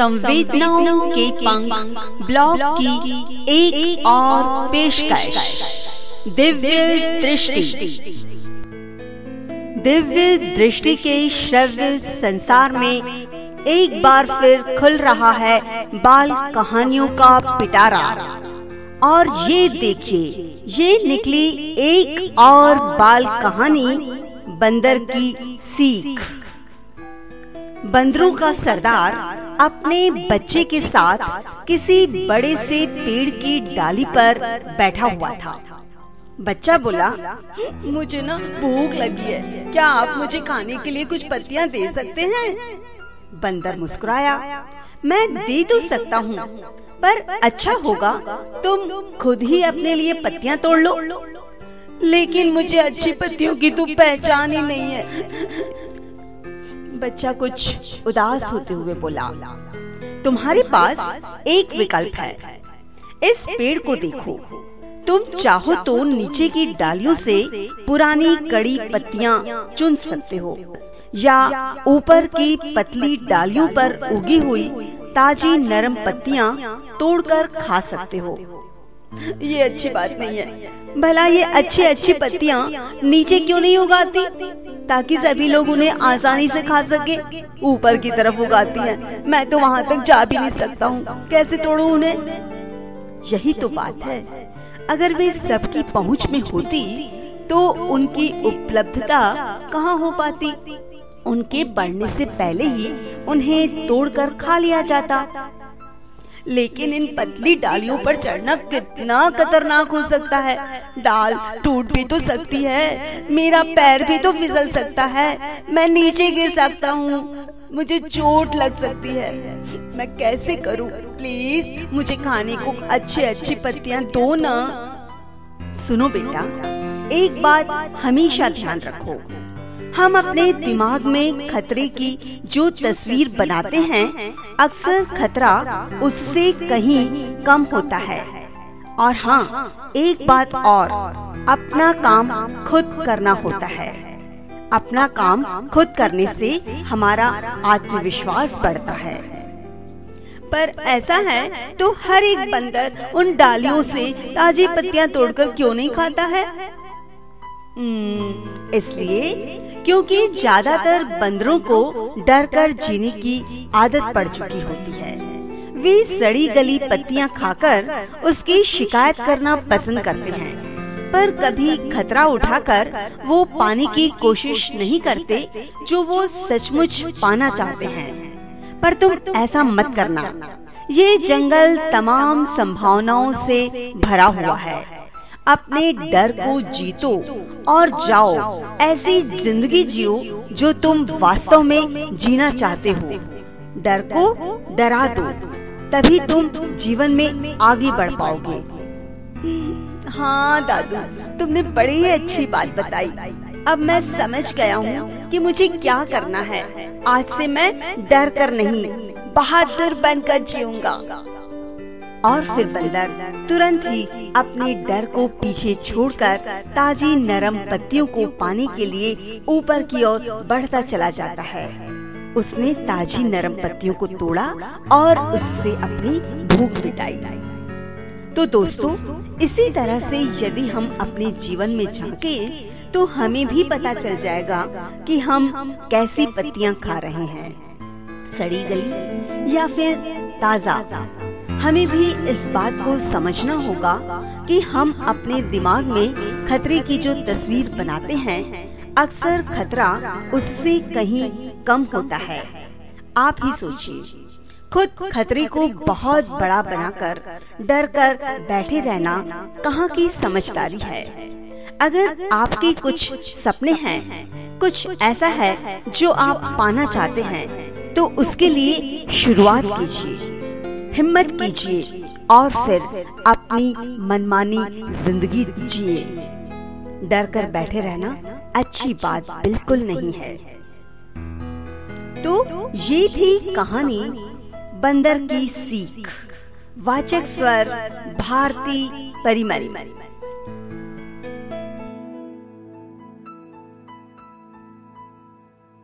संवेदनाओं के पंख ब्लॉग की एक, एक और पेशकश। दिव्य दृष्टि। दिव्य दृष्टि के श्रव्य संसार में एक बार फिर खुल रहा है बाल कहानियों का पिटारा। और ये देखिए ये निकली एक और बाल कहानी बंदर की सीख। बंदरों का सरदार अपने बच्चे के साथ किसी बड़े से पेड़ की डाली पर बैठा हुआ था। बच्चा बोला, मुझे ना भूख लगी है। क्या आप मुझे खाने के लिए कुछ पत्तियाँ दे सकते हैं? बंदर मुस्कुराया, मैं दे तो सकता हूँ, पर अच्छा होगा तुम खुद ही अपने लिए पत्तियाँ तोड़ लो। लेकिन मुझे अच्छी पत्तियों की तो पहचान ही नहीं है। बच्चा कुछ उदास होते हुए बोला, तुम्हारे पास एक विकल्प है। इस पेड़ को देखो। तुम चाहो तो नीचे की डालियों से पुरानी कड़ी पत्तियाँ चुन सकते हो, या ऊपर की पतली डालियों पर उगी हुई ताजी नरम पत्तियाँ तोड़कर खा सकते हो। ये अच्छी बात नहीं है। भला ये अच्छी अच्छी पत्तियाँ नीचे क्यों नहीं उगाती? ताकि सभी लोग उन्हें आसानी से खा सके। ऊपर की तरफ़ उगाती हैं। मैं तो वहाँ तक जा भी नहीं सकता हूँ। कैसे तोड़ू उन्हें? यही तो बात है। अगर वे सबकी पहुँच में होती तो उनकी उपलब्धता कहाँ हो पाती? उनके बढ़ने से पहले ही उन्हें तोड़कर खा लिया जाता। लेकिन इन पतली डालियों पर चढ़ना कितना खतरनाक हो सकता है। डाल टूट भी तो सकती है, मेरा पैर भी तो फिसल सकता है। मैं नीचे गिर सकता हूँ, मुझे चोट लग सकती है। मैं कैसे करूँ? प्लीज़, मुझे खाने को अच्छी अच्छी पत्तियाँ दो ना। सुनो बेटा, एक बात हमेशा ध्यान रखो। हम अपने दिमाग में खतरे की जो तस्वीर बनाते हैं, अक्सर खतरा उससे कहीं कम होता है। और हाँ एक बात और, अपना काम खुद करना होता है। अपना काम खुद करने से हमारा आत्मविश्वास बढ़ता है। पर ऐसा है तो हर एक बंदर उन डालियों से ताजी पत्तियाँ तोड़कर क्यों नहीं खाता है? इसलिए क्योंकि ज़्यादातर बंदरों को डर कर जीने की आदत पड़ चुकी होती है। वे सड़ी गली पत्तियाँ खाकर उसकी शिकायत करना पसंद करते हैं। पर कभी खतरा उठाकर वो पाने की कोशिश नहीं करते जो वो सचमुच पाना चाहते हैं। पर तुम ऐसा मत करना। ये जंगल तमाम संभावनाओं से भरा हुआ है। अपने डर को जीतो और जाओ, ऐसी ज़िंदगी जियो जो तुम वास्तव में जीना चाहते हो। डर को डरा दो, तभी तुम जीवन में आगे बढ़ पाओगे। हाँ दादू, तुमने बड़ी अच्छी बात बताई। अब मैं समझ गया हूँ कि मुझे क्या करना है। आज से मैं डर कर नहीं, बहादुर बनकर जीऊँगा। और फिर बंदर तुरंत ही अपने डर को पीछे छोड़कर ताजी नरम पत्तियों को पाने के लिए ऊपर की ओर बढ़ता चला जाता है। उसने ताजी नरम पत्तियों को तोड़ा और उससे अपनी भूख मिटाई। तो दोस्तों, इसी तरह से यदि हम अपने जीवन में झांके तो हमें भी पता चल जाएगा कि हम कैसी पत्तियाँ खा रहे हैं। सड़ी गली या फिर ताज़ा। हमें भी इस बात को समझना होगा कि हम अपने दिमाग में खतरे की जो तस्वीर बनाते हैं, अक्सर खतरा उससे कहीं कम होता है। आप ही सोचिए, खुद खतरे को बहुत बड़ा बनाकर डर कर बैठे रहना कहाँ की समझदारी है? अगर आपके कुछ सपने हैं, कुछ ऐसा है जो आप पाना चाहते हैं तो उसके लिए शुरुआत कीजिए। हिम्मत कीजिए और फिर अपनी मनमानी ज़िंदगी जिए। डर कर बैठे रहना अच्छी बात बिल्कुल नहीं है। तो ये भी कहानी बंदर की सीख। वाचक स्वर, भारती परिमल।